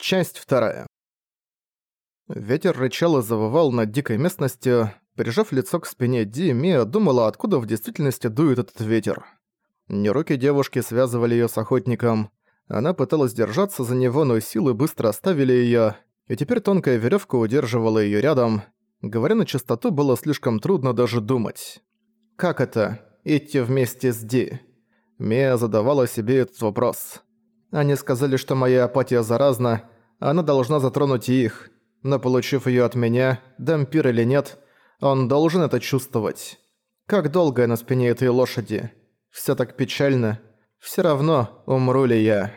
Часть вторая. Ветер рычал и завывал над дикой местностью. Прижав лицо к спине Ди, Мия думала, откуда в действительности дует этот ветер. Не руки девушки связывали её с охотником. Она пыталась держаться за него, но силы быстро оставили её, и теперь тонкая верёвка удерживала её рядом. Говоря на чистоту, было слишком трудно даже думать. «Как это? Идти вместе с Ди?» Мия задавала себе этот вопрос. Они сказали, что моя апатия заразна, она должна затронуть и их. Но получив её от меня, дампир или нет, он должен это чувствовать. Как долго я на спине этой лошади? Всё так печально. Всё равно, умру ли я.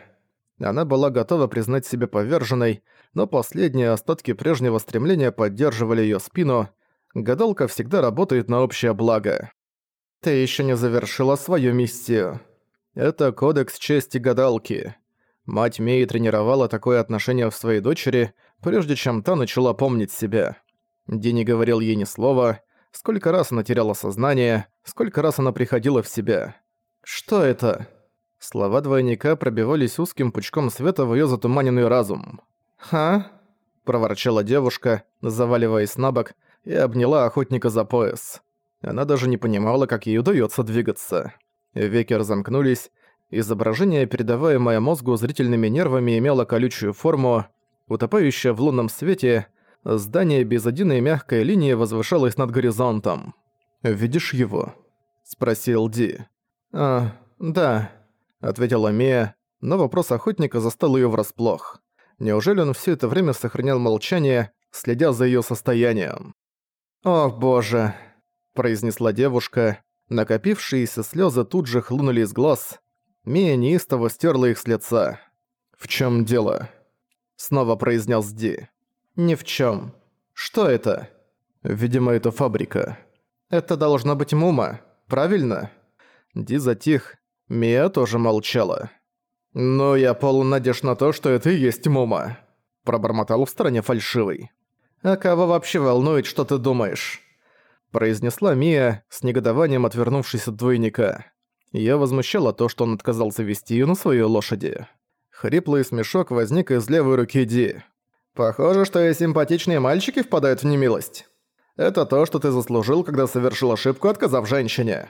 Она была готова признать себя поверженной, но последние остатки прежнего стремления поддерживали её спину. Гадалка всегда работает на общее благо. Ты ещё не завершила свою миссию. Это кодекс чести гадалки. Мать Мии тренировала такое отношение в своей дочери, прежде чем та начала помнить себя. Ди говорил ей ни слова, сколько раз она теряла сознание, сколько раз она приходила в себя. «Что это?» Слова двойника пробивались узким пучком света в её затуманенный разум. «Ха?» – проворчала девушка, заваливаясь на бок, и обняла охотника за пояс. Она даже не понимала, как ей удаётся двигаться. Веки разомкнулись, Изображение, передаваемое мозгу зрительными нервами, имело колючую форму. Утопающее в лунном свете, здание без единой мягкой линии возвышалось над горизонтом. «Видишь его?» – спросил Ди. «А, да», – ответила Мия, но вопрос охотника застал её врасплох. Неужели он всё это время сохранял молчание, следя за её состоянием? «О боже», – произнесла девушка. Накопившиеся слёзы тут же хлынули из глаз. Мия неистово стерла их с лица. «В чем дело?» Снова произнес Ди. «Ни в чем. Что это?» «Видимо, это фабрика». «Это должна быть Мума, правильно?» Ди затих. Мия тоже молчала. «Но я полон надежд на то, что это и есть Мума», пробормотал в стороне фальшивый. «А кого вообще волнует, что ты думаешь?» произнесла Мия, с негодованием отвернувшись от двойника. Её возмущало то, что он отказался вести её на своей лошади. Хриплый смешок возник из левой руки Ди. «Похоже, что и симпатичные мальчики впадают в немилость. Это то, что ты заслужил, когда совершил ошибку, отказав женщине.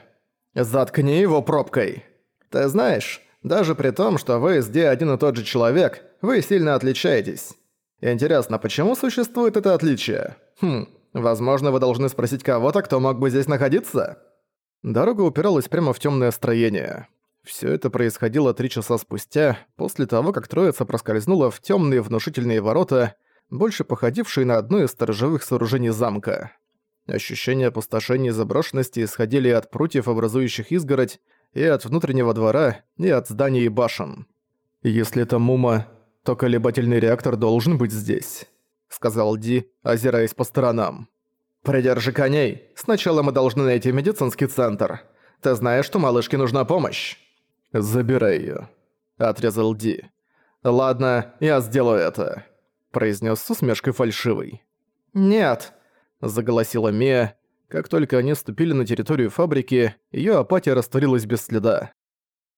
Заткни его пробкой. Ты знаешь, даже при том, что вы с Ди один и тот же человек, вы сильно отличаетесь. Интересно, почему существует это отличие? Хм, возможно, вы должны спросить кого-то, кто мог бы здесь находиться?» Дорога упиралась прямо в темное строение. Все это происходило три часа спустя, после того, как троица проскользнула в темные внушительные ворота, больше походившие на одно из сторожевых сооружений замка. Ощущения опустошения и заброшенности исходили от прутьев, образующих изгородь, и от внутреннего двора, и от зданий и башен. «Если это Мума, то колебательный реактор должен быть здесь», — сказал Ди, озираясь по сторонам. «Придержи коней. Сначала мы должны найти медицинский центр. Ты знаешь, что малышке нужна помощь». «Забирай её», — отрезал Ди. «Ладно, я сделаю это», — произнес с усмешкой фальшивый. «Нет», — заголосила Мия. Как только они ступили на территорию фабрики, её апатия растворилась без следа.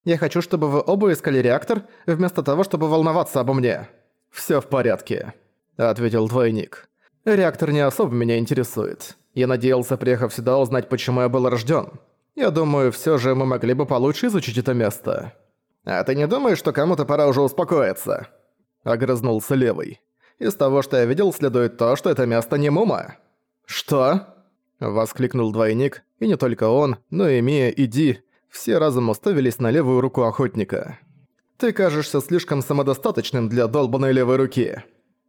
«Я хочу, чтобы вы оба искали реактор, вместо того, чтобы волноваться обо мне». «Всё в порядке», — ответил двойник. Реактор не особо меня интересует. Я надеялся, приехав сюда, узнать, почему я был рожден. Я думаю, все же мы могли бы получше изучить это место. А ты не думаешь, что кому-то пора уже успокоиться? Огрызнулся левый. Из того, что я видел, следует то, что это место не Мума. Что? Воскликнул двойник, и не только он, но и Мия и Ди. Все разом уставились на левую руку охотника. Ты кажешься слишком самодостаточным для долбанной левой руки.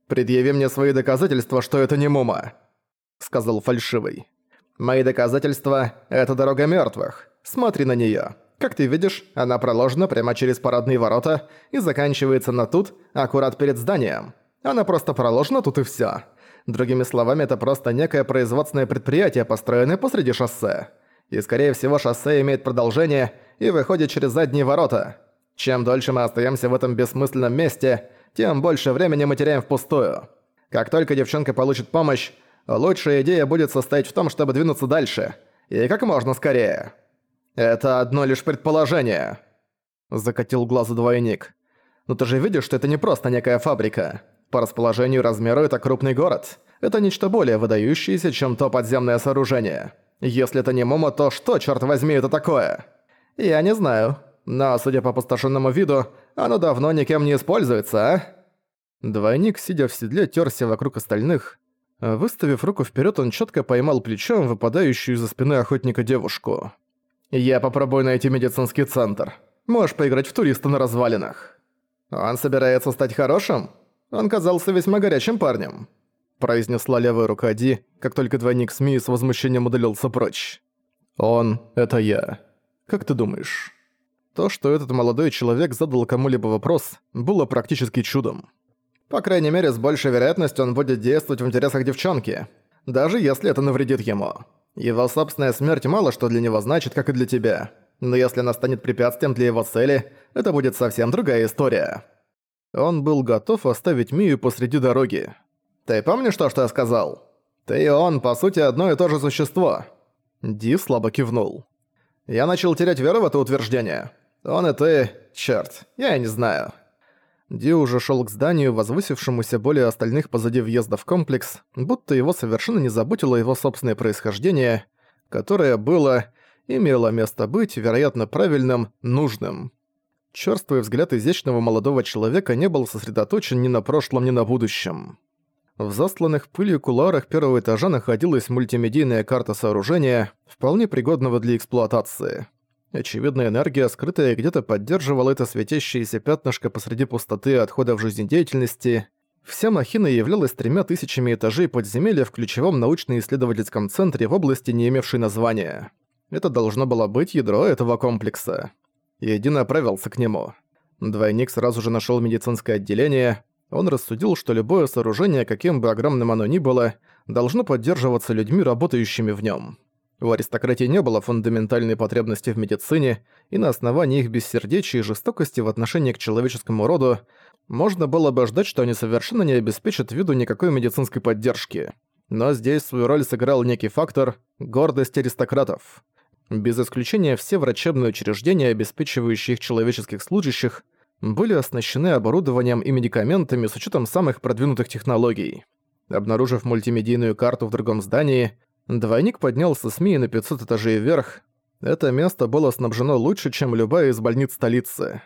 «Предъяви мне свои доказательства, что это не Мума», — сказал фальшивый. «Мои доказательства — это дорога мертвых. Смотри на нее. Как ты видишь, она проложена прямо через парадные ворота и заканчивается на тут, аккурат перед зданием. Она просто проложена тут и все. Другими словами, это просто некое производственное предприятие, построенное посреди шоссе. И скорее всего шоссе имеет продолжение и выходит через задние ворота. Чем дольше мы остаемся в этом бессмысленном месте, тем больше времени мы теряем впустую. Как только девчонка получит помощь, лучшая идея будет состоять в том, чтобы двинуться дальше. И как можно скорее. Это одно лишь предположение. Закатил глаза двойник. Но ты же видишь, что это не просто некая фабрика. По расположению и размеру это крупный город. Это нечто более выдающееся, чем то подземное сооружение. Если это не Момо, то что, черт возьми, это такое? Я не знаю. Но, судя по опустошенному виду, оно давно никем не используется, а? Двойник, сидя в седле, терся вокруг остальных. Выставив руку вперед, он четко поймал плечом выпадающую из-за спины охотника девушку. «Я попробую найти медицинский центр. Можешь поиграть в туриста на развалинах». «Он собирается стать хорошим? Он казался весьма горячим парнем», произнесла левая рука Ди, как только двойник СМИ с возмущением удалился прочь. «Он — это я. Как ты думаешь?» То, что этот молодой человек задал кому-либо вопрос, было практически чудом. По крайней мере, с большей вероятностью он будет действовать в интересах девчонки, даже если это навредит ему. Его собственная смерть мало что для него значит, как и для тебя. Но если она станет препятствием для его цели, это будет совсем другая история. Он был готов оставить Мию посреди дороги. «Ты помнишь то, что я сказал? Ты и он, по сути, одно и то же существо». Ди слабо кивнул. «Я начал терять веру в это утверждение. Он и ты... Чёрт, я не знаю». Ди уже шел к зданию, возвысившемуся более остальных позади въезда в комплекс, будто его совершенно не заботило его собственное происхождение, которое было, имело место быть, вероятно, правильным, нужным. Чёрствый взгляд изящного молодого человека не был сосредоточен ни на прошлом, ни на будущем. В засланных пылью куларах первого этажа находилась мультимедийная карта сооружения, вполне пригодного для эксплуатации. Очевидно, энергия, скрытая где-то, поддерживала это светящееся пятнышко посреди пустоты отходов жизнедеятельности. Вся махина являлась тремя тысячами этажей подземелья в ключевом научно-исследовательском центре в области, не имевшей названия. Это должно было быть ядро этого комплекса. Еди направился к нему. Двойник сразу же нашел медицинское отделение. Он рассудил, что любое сооружение, каким бы огромным оно ни было, должно поддерживаться людьми, работающими в нем. У аристократии не было фундаментальной потребности в медицине, и на основании их бессердечия и жестокости в отношении к человеческому роду можно было бы ждать, что они совершенно не обеспечат виду никакой медицинской поддержки. Но здесь свою роль сыграл некий фактор – гордость аристократов. Без исключения все врачебные учреждения, обеспечивающие их человеческих служащих, были оснащены оборудованием и медикаментами с учетом самых продвинутых технологий. Обнаружив мультимедийную карту в другом здании, Двойник поднялся с Мии на 500 этажей вверх. Это место было снабжено лучше, чем любая из больниц столицы.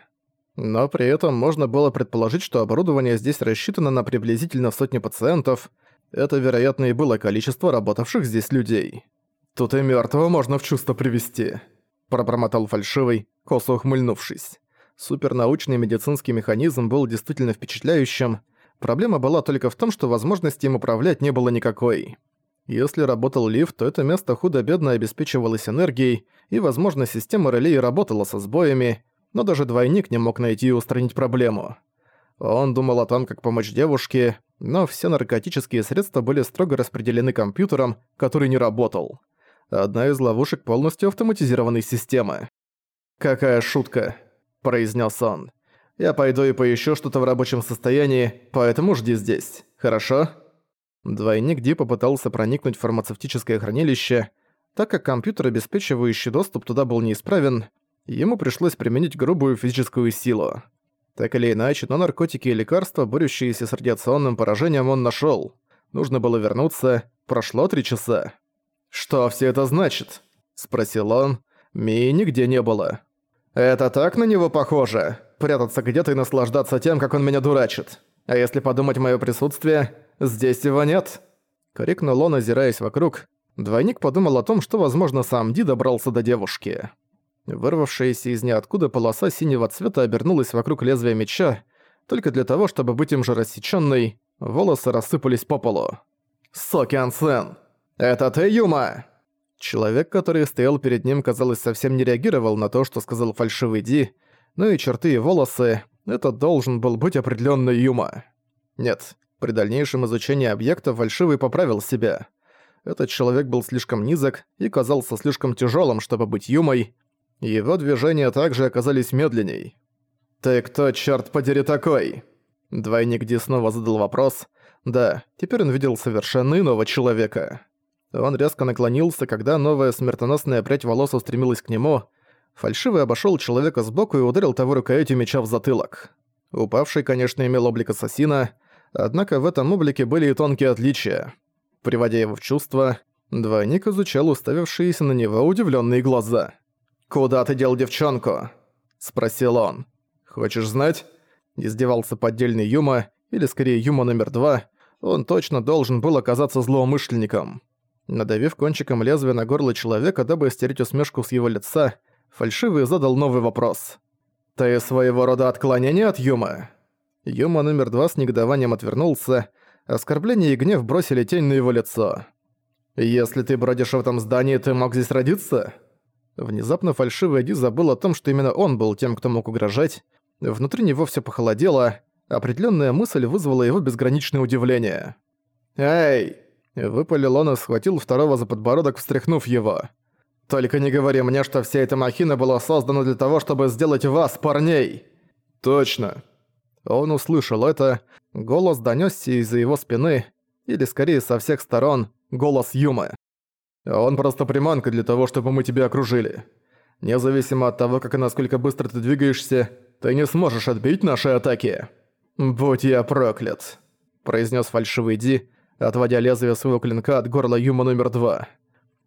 Но при этом можно было предположить, что оборудование здесь рассчитано на приблизительно сотни пациентов. Это, вероятно, и было количество работавших здесь людей. «Тут и мёртвого можно в чувство привести», – пробормотал фальшивый, косо ухмыльнувшись. Супернаучный медицинский механизм был действительно впечатляющим. Проблема была только в том, что возможности им управлять не было никакой. Если работал лифт, то это место худо-бедно обеспечивалось энергией, и, возможно, система релей работала со сбоями, но даже двойник не мог найти и устранить проблему. Он думал о том, как помочь девушке, но все наркотические средства были строго распределены компьютером, который не работал. Одна из ловушек полностью автоматизированной системы. «Какая шутка», – произнес он. «Я пойду и поищу что-то в рабочем состоянии, поэтому жди здесь, хорошо?» Двойник Ди попытался проникнуть в фармацевтическое хранилище, так как компьютер, обеспечивающий доступ туда был неисправен, ему пришлось применить грубую физическую силу. Так или иначе, но наркотики и лекарства, борющиеся с радиационным поражением, он нашёл. Нужно было вернуться. Прошло три часа. «Что все это значит?» – спросил он. Мии нигде не было. «Это так на него похоже? Прятаться где-то и наслаждаться тем, как он меня дурачит. А если подумать моё присутствие, Здесь его нет!» Крикнул он, озираясь вокруг. Двойник подумал о том, что, возможно, сам Ди добрался до девушки. Вырвавшаяся из ниоткуда полоса синего цвета обернулась вокруг лезвия меча, только для того, чтобы быть им же рассечённой, волосы рассыпались по полу. «Сокиан-сен! Это ты, Юма?» Человек, который стоял перед ним, казалось, совсем не реагировал на то, что сказал фальшивый Ди, но и черты и волосы — это должен был быть определённый Юма. Нет, при дальнейшем изучении объекта Фальшивый поправил себя. Этот человек был слишком низок и казался слишком тяжелым, чтобы быть Юмой. Его движения также оказались медленней. «Ты кто, черт подери, такой?» Двойник Ди снова задал вопрос. Да, теперь он видел совершенно иного человека. Он резко наклонился, когда новая смертоносная прядь волос устремилась к нему. Фальшивый обошел человека сбоку и ударил того рукоятью меча в затылок. Упавший, конечно, имел облик ассасина, Однако в этом облике были и тонкие отличия. Приводя его в чувство, двойник изучал уставившиеся на него удивленные глаза. «Куда ты дел девчонку?» – спросил он. «Хочешь знать?» – издевался поддельный Юма, или скорее Юма номер два. Он точно должен был оказаться злоумышленником. Надавив кончиком лезвия на горло человека, дабы стереть усмешку с его лица, фальшивый задал новый вопрос. «Ты своего рода отклонение от Юма?» Юма номер два с негодованием отвернулся, оскорбление и гнев бросили тень на его лицо. «Если ты бродишь в этом здании, ты мог здесь родиться?» Внезапно фальшивый Ди забыл о том, что именно он был тем, кто мог угрожать. Внутри него все похолодело, определенная мысль вызвала его безграничное удивление. «Эй!» – выпалил он и схватил второго за подбородок, встряхнув его. «Только не говори мне, что вся эта махина была создана для того, чтобы сделать вас, парней!» «Точно!» Он услышал это, голос донёсся из-за его спины, или скорее со всех сторон, голос Юмы. Он просто приманка для того, чтобы мы тебя окружили. Независимо от того, как и насколько быстро ты двигаешься, ты не сможешь отбить наши атаки. Будь я проклят, произнес фальшивый Ди, отводя лезвие своего клинка от горла Юма номер два.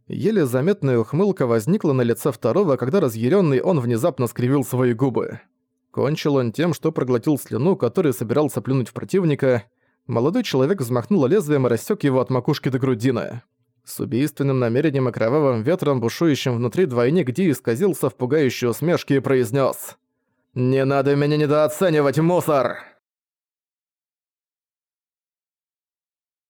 Еле заметная ухмылка возникла на лице второго, когда разъяренный он внезапно скривил свои губы. Кончил он тем, что проглотил слюну, который собирался плюнуть в противника. Молодой человек взмахнул лезвием и рассек его от макушки до грудины. С убийственным намерением и кровавым ветром, бушующим внутри двойник Ди исказился в пугающей усмешке и произнес: «Не надо меня недооценивать, мусор!»